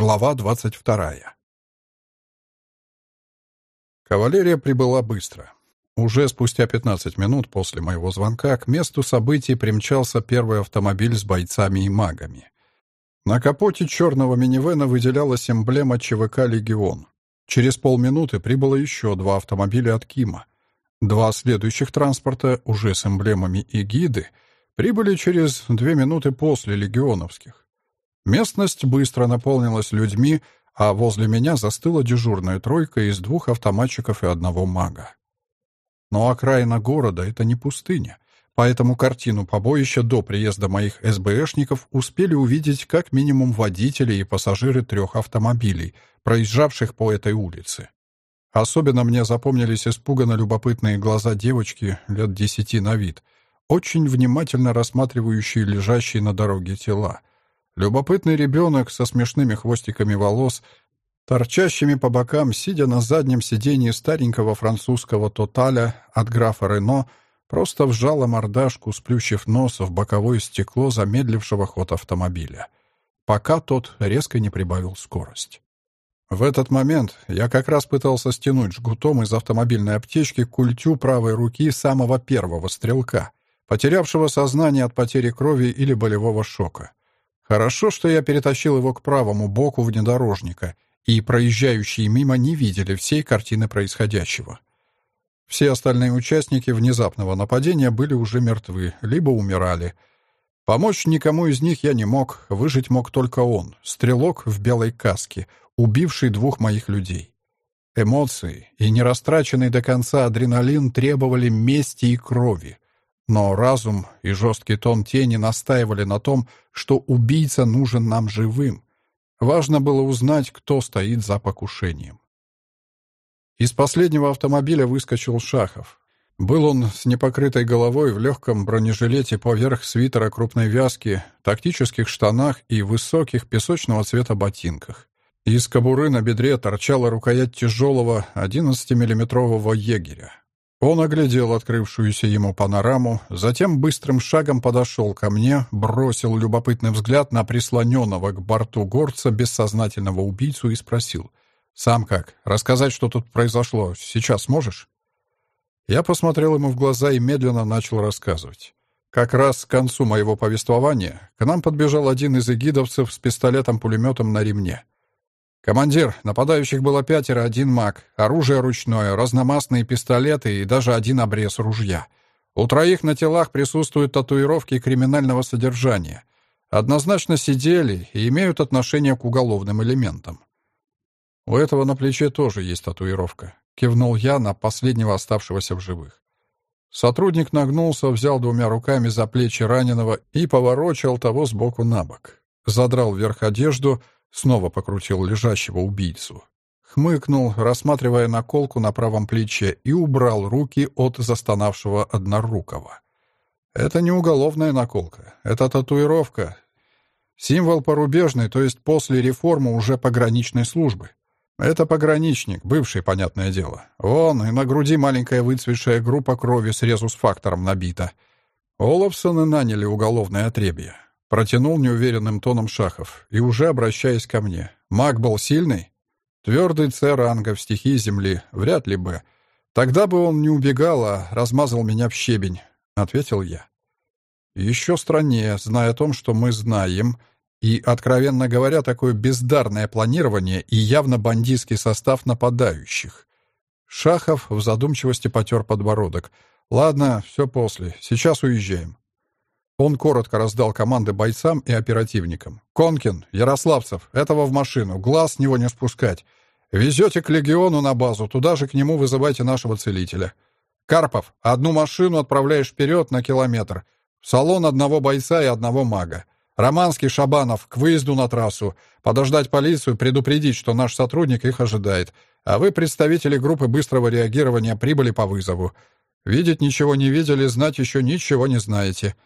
Глава 22. Кавалерия прибыла быстро. Уже спустя 15 минут после моего звонка к месту событий примчался первый автомобиль с бойцами и магами. На капоте черного минивэна выделялась эмблема ЧВК «Легион». Через полминуты прибыло еще два автомобиля от Кима. Два следующих транспорта, уже с эмблемами и гиды, прибыли через две минуты после легионовских. Местность быстро наполнилась людьми, а возле меня застыла дежурная тройка из двух автоматчиков и одного мага. Но окраина города — это не пустыня, поэтому картину побоища до приезда моих СБшников успели увидеть как минимум водители и пассажиры трех автомобилей, проезжавших по этой улице. Особенно мне запомнились испуганно любопытные глаза девочки лет десяти на вид, очень внимательно рассматривающие лежащие на дороге тела — Любопытный ребенок со смешными хвостиками волос, торчащими по бокам, сидя на заднем сиденье старенького французского «Тоталя» от графа Рено, просто вжала мордашку, сплющив нос в боковое стекло замедлившего ход автомобиля, пока тот резко не прибавил скорость. В этот момент я как раз пытался стянуть жгутом из автомобильной аптечки культю правой руки самого первого стрелка, потерявшего сознание от потери крови или болевого шока. Хорошо, что я перетащил его к правому боку внедорожника, и проезжающие мимо не видели всей картины происходящего. Все остальные участники внезапного нападения были уже мертвы, либо умирали. Помочь никому из них я не мог, выжить мог только он, стрелок в белой каске, убивший двух моих людей. Эмоции и нерастраченный до конца адреналин требовали мести и крови. Но разум и жесткий тон тени настаивали на том, что убийца нужен нам живым. Важно было узнать, кто стоит за покушением. Из последнего автомобиля выскочил Шахов. Был он с непокрытой головой в легком бронежилете поверх свитера крупной вязки, тактических штанах и высоких песочного цвета ботинках. Из кобуры на бедре торчала рукоять тяжелого 11-миллиметрового егеря. Он оглядел открывшуюся ему панораму, затем быстрым шагом подошел ко мне, бросил любопытный взгляд на прислоненного к борту горца бессознательного убийцу и спросил. «Сам как? Рассказать, что тут произошло, сейчас можешь?» Я посмотрел ему в глаза и медленно начал рассказывать. Как раз к концу моего повествования к нам подбежал один из эгидовцев с пистолетом-пулеметом на ремне. «Командир, нападающих было пятеро, один маг, оружие ручное, разномастные пистолеты и даже один обрез ружья. У троих на телах присутствуют татуировки криминального содержания. Однозначно сидели и имеют отношение к уголовным элементам. У этого на плече тоже есть татуировка. Кивнул я на последнего оставшегося в живых. Сотрудник нагнулся, взял двумя руками за плечи раненого и поворочил того сбоку на бок. Задрал вверх одежду — Снова покрутил лежащего убийцу. Хмыкнул, рассматривая наколку на правом плече, и убрал руки от застонавшего однорукого. Это не уголовная наколка, это татуировка. Символ порубежный, то есть после реформы уже пограничной службы. Это пограничник, бывший, понятное дело. Вон, и на груди маленькая выцветшая группа крови с резус-фактором набита. Олафсоны наняли уголовное отребье. Протянул неуверенным тоном Шахов и уже обращаясь ко мне. «Маг был сильный?» «Твердый С ранга в стихии земли. Вряд ли бы. Тогда бы он не убегал, а размазал меня в щебень», — ответил я. Еще страннее, зная о том, что мы знаем, и, откровенно говоря, такое бездарное планирование и явно бандитский состав нападающих. Шахов в задумчивости потер подбородок. «Ладно, все после. Сейчас уезжаем. Он коротко раздал команды бойцам и оперативникам. «Конкин, Ярославцев, этого в машину, глаз с него не спускать. Везете к легиону на базу, туда же к нему вызывайте нашего целителя. Карпов, одну машину отправляешь вперед на километр. В салон одного бойца и одного мага. Романский, Шабанов, к выезду на трассу. Подождать полицию, предупредить, что наш сотрудник их ожидает. А вы, представители группы быстрого реагирования, прибыли по вызову. Видеть ничего не видели, знать еще ничего не знаете».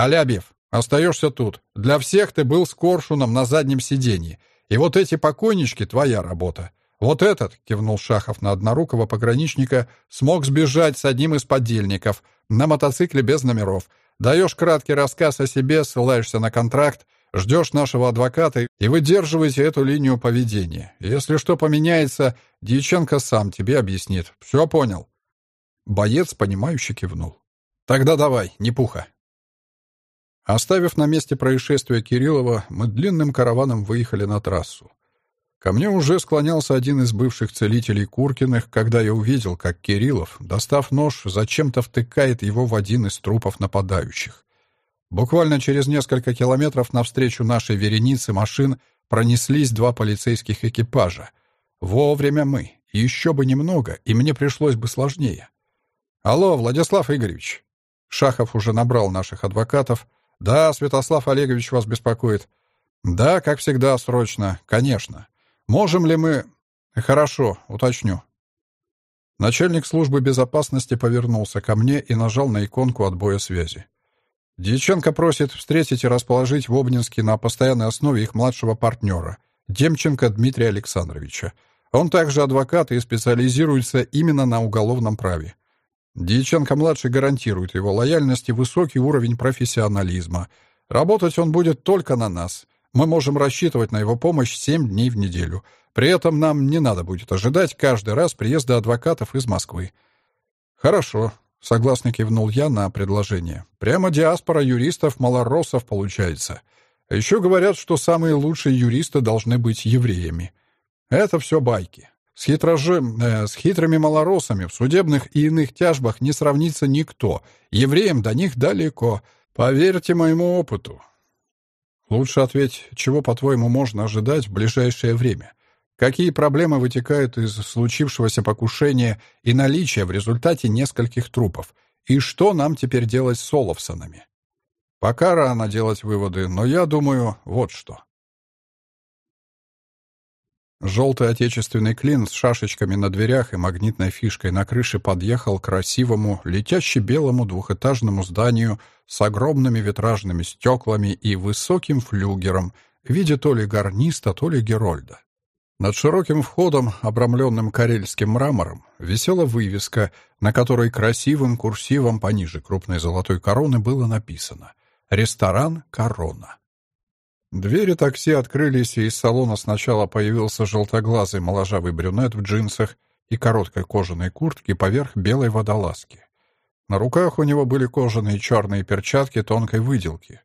«Алябьев, остаешься тут. Для всех ты был с коршуном на заднем сиденье. И вот эти покойнички — твоя работа. Вот этот, — кивнул Шахов на однорукого пограничника, — смог сбежать с одним из подельников на мотоцикле без номеров. Даешь краткий рассказ о себе, ссылаешься на контракт. Ждешь нашего адвоката и выдерживаете эту линию поведения. Если что поменяется, Дьяченко сам тебе объяснит. Все понял?» Боец, понимающе кивнул. «Тогда давай, не пуха». Оставив на месте происшествия Кириллова, мы длинным караваном выехали на трассу. Ко мне уже склонялся один из бывших целителей Куркиных, когда я увидел, как Кириллов, достав нож, зачем-то втыкает его в один из трупов нападающих. Буквально через несколько километров навстречу нашей веренице машин пронеслись два полицейских экипажа. Вовремя мы. Еще бы немного, и мне пришлось бы сложнее. «Алло, Владислав Игоревич!» Шахов уже набрал наших адвокатов. «Да, Святослав Олегович вас беспокоит». «Да, как всегда, срочно. Конечно. Можем ли мы... Хорошо, уточню. Начальник службы безопасности повернулся ко мне и нажал на иконку отбоя связи. Дьяченко просит встретить и расположить в Обнинске на постоянной основе их младшего партнера, Демченко Дмитрия Александровича. Он также адвокат и специализируется именно на уголовном праве. Дьяченко-младший гарантирует его лояльность и высокий уровень профессионализма. Работать он будет только на нас. Мы можем рассчитывать на его помощь семь дней в неделю. При этом нам не надо будет ожидать каждый раз приезда адвокатов из Москвы. Хорошо, согласно кивнул я на предложение. Прямо диаспора юристов-малоросов получается. Еще говорят, что самые лучшие юристы должны быть евреями. Это все байки. С, хитрожем, э, с хитрыми малоросами в судебных и иных тяжбах не сравнится никто. Евреям до них далеко. Поверьте моему опыту. Лучше ответь, чего, по-твоему, можно ожидать в ближайшее время? Какие проблемы вытекают из случившегося покушения и наличия в результате нескольких трупов? И что нам теперь делать с Соловсонами? Пока рано делать выводы, но я думаю, вот что. Желтый отечественный клин с шашечками на дверях и магнитной фишкой на крыше подъехал к красивому, летяще белому двухэтажному зданию с огромными витражными стеклами и высоким флюгером в виде то ли гарниста, то ли герольда. Над широким входом, обрамленным карельским мрамором, висела вывеска, на которой красивым курсивом пониже крупной золотой короны было написано «Ресторан Корона». Двери такси открылись, и из салона сначала появился желтоглазый моложавый брюнет в джинсах и короткой кожаной куртке поверх белой водолазки. На руках у него были кожаные черные перчатки тонкой выделки.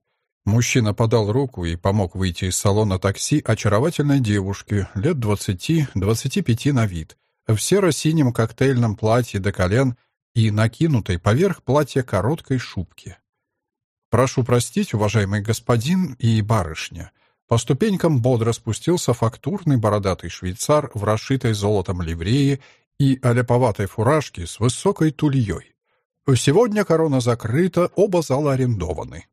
Мужчина подал руку и помог выйти из салона такси очаровательной девушке, лет двадцати-двадцати пяти на вид, в серо-синем коктейльном платье до колен и накинутой поверх платья короткой шубки. «Прошу простить, уважаемый господин и барышня». По ступенькам бодро спустился фактурный бородатый швейцар в расшитой золотом ливрее и аляповатой фуражке с высокой тульей. «Сегодня корона закрыта, оба зала арендованы».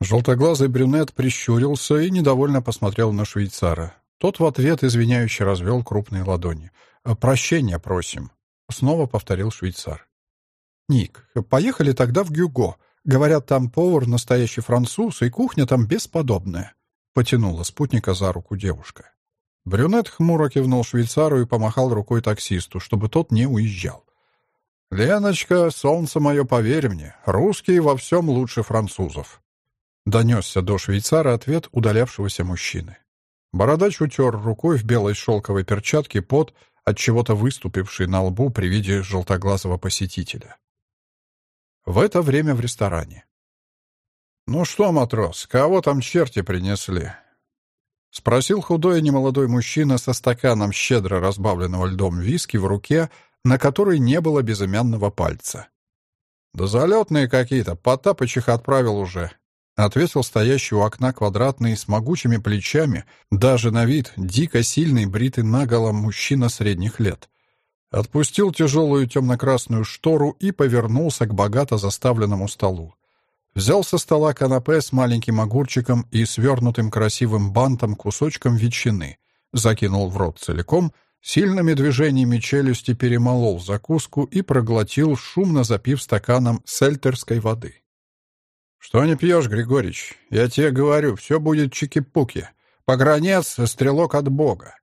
Желтоглазый брюнет прищурился и недовольно посмотрел на швейцара. Тот в ответ извиняюще развел крупные ладони. «Прощения просим», — снова повторил швейцар. «Ник, поехали тогда в Гюго», Говорят, там повар настоящий француз, и кухня там бесподобная. Потянула спутника за руку девушка. Брюнет хмуро кивнул швейцару и помахал рукой таксисту, чтобы тот не уезжал. «Леночка, солнце мое, поверь мне, русские во всем лучше французов». Донесся до швейцара ответ удалявшегося мужчины. Бородач утер рукой в белой шелковой перчатке пот, от чего-то выступивший на лбу при виде желтоглазого посетителя. В это время в ресторане. «Ну что, матрос, кого там черти принесли?» — спросил худой немолодой мужчина со стаканом щедро разбавленного льдом виски в руке, на которой не было безымянного пальца. «Да залетные какие-то, Потапыч их отправил уже», — ответил стоящий у окна квадратный с могучими плечами, даже на вид дико сильный бритый наголо мужчина средних лет. Отпустил тяжелую темно-красную штору и повернулся к богато заставленному столу. Взял со стола канапе с маленьким огурчиком и свернутым красивым бантом кусочком ветчины, закинул в рот целиком, сильными движениями челюсти перемолол закуску и проглотил, шумно запив стаканом сельтерской воды. «Что не пьешь, Григорич? Я тебе говорю, все будет чики-пуки. Погранец — стрелок от Бога.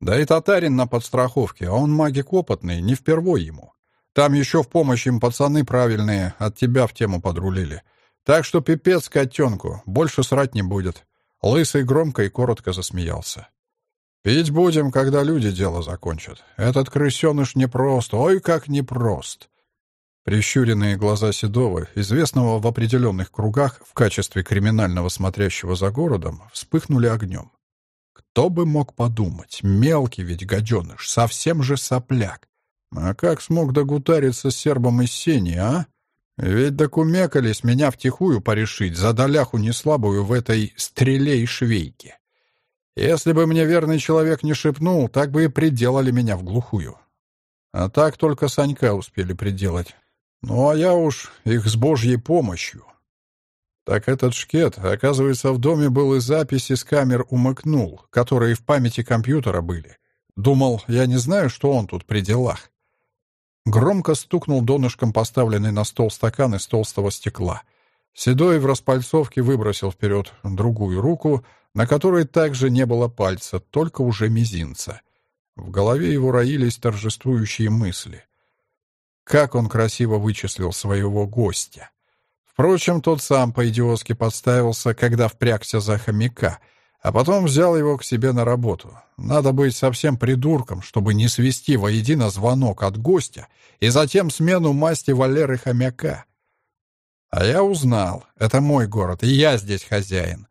Да и татарин на подстраховке, а он магик опытный, не впервой ему. Там еще в помощь им пацаны правильные от тебя в тему подрулили. Так что пипец котенку, больше срать не будет. Лысый громко и коротко засмеялся. «Пить будем, когда люди дело закончат. Этот крысеныш непрост, ой, как непрост!» Прищуренные глаза Седова, известного в определенных кругах в качестве криминального смотрящего за городом, вспыхнули огнем. Кто бы мог подумать, мелкий ведь гаденыш, совсем же сопляк. А как смог догутариться с сербом из сени, а? Ведь докумекались меня втихую порешить за доляху неслабую в этой стреле и швейке. Если бы мне верный человек не шепнул, так бы и приделали меня в глухую. А так только Санька успели приделать. Ну, а я уж их с божьей помощью. Так этот шкет, оказывается, в доме был и записи с камер умыкнул, которые в памяти компьютера были. Думал, я не знаю, что он тут при делах. Громко стукнул донышком поставленный на стол стакан из толстого стекла. Седой в распальцовке выбросил вперед другую руку, на которой также не было пальца, только уже мизинца. В голове его роились торжествующие мысли. Как он красиво вычислил своего гостя. Впрочем, тот сам по-идиотски подставился, когда впрягся за хомяка, а потом взял его к себе на работу. Надо быть совсем придурком, чтобы не свести воедино звонок от гостя и затем смену масти Валеры хомяка. А я узнал. Это мой город, и я здесь хозяин.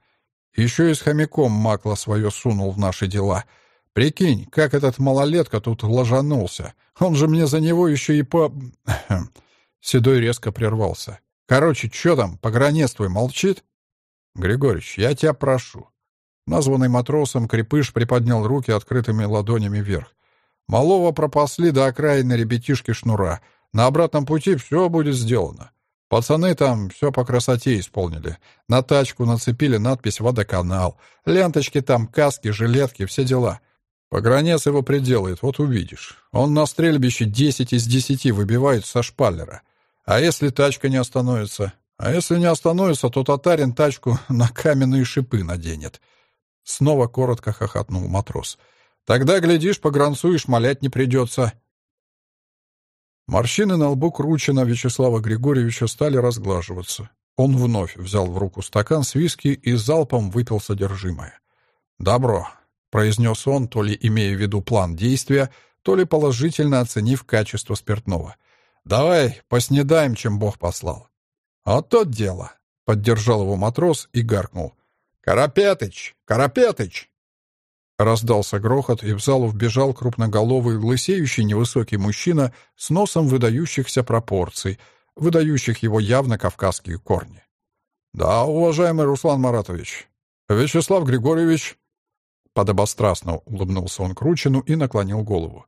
Еще и с хомяком макло свое сунул в наши дела. Прикинь, как этот малолетка тут ложанулся. Он же мне за него еще и по... Седой резко прервался. Короче, что там, погранец твой молчит? Григорьевич, я тебя прошу. Названный матросом, крепыш приподнял руки открытыми ладонями вверх. Малого пропасли до окраины ребятишки шнура. На обратном пути все будет сделано. Пацаны там все по красоте исполнили. На тачку нацепили надпись «Водоканал». Ленточки там, каски, жилетки, все дела. Погранец его приделает, вот увидишь. Он на стрельбище десять из десяти выбивает со шпалера. А если тачка не остановится? А если не остановится, то татарин тачку на каменные шипы наденет. Снова коротко хохотнул матрос. Тогда, глядишь, погранцу и шмалять не придется. Морщины на лбу Кручина Вячеслава Григорьевича стали разглаживаться. Он вновь взял в руку стакан с виски и залпом выпил содержимое. «Добро», — произнес он, то ли имея в виду план действия, то ли положительно оценив качество спиртного. «Давай поснедаем, чем Бог послал». «А то дело», — поддержал его матрос и гаркнул. «Карапетыч! Карапетыч!» Раздался грохот, и в залу вбежал крупноголовый, лысеющий невысокий мужчина с носом выдающихся пропорций, выдающих его явно кавказские корни. «Да, уважаемый Руслан Маратович. Вячеслав Григорьевич...» Подобострастно улыбнулся он Кручину и наклонил голову.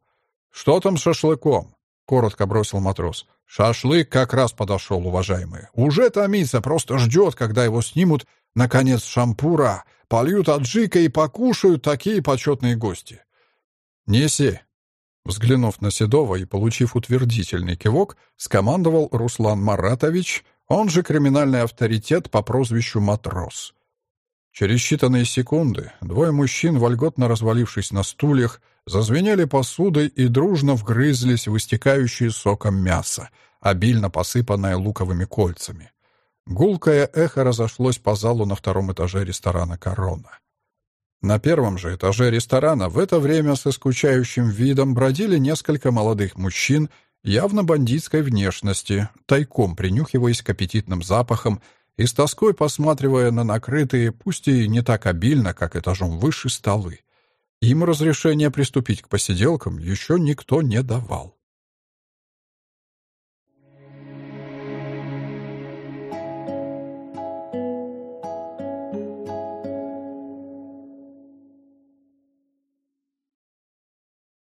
«Что там с шашлыком?» — коротко бросил матрос. «Шашлык как раз подошел, уважаемый. Уже томится, просто ждет, когда его снимут, наконец, шампура, Польют аджика и покушают такие почетные гости. «Неси!» Взглянув на Седова и получив утвердительный кивок, скомандовал Руслан Маратович, он же криминальный авторитет по прозвищу «Матрос». Через считанные секунды двое мужчин, вольготно развалившись на стульях, зазвенели посудой и дружно вгрызлись в истекающее соком мясо, обильно посыпанное луковыми кольцами. Гулкое эхо разошлось по залу на втором этаже ресторана «Корона». На первом же этаже ресторана в это время со скучающим видом бродили несколько молодых мужчин явно бандитской внешности, тайком принюхиваясь к аппетитным запахам и с тоской посматривая на накрытые, пусть и не так обильно, как этажом выше, столы. Им разрешение приступить к посиделкам еще никто не давал.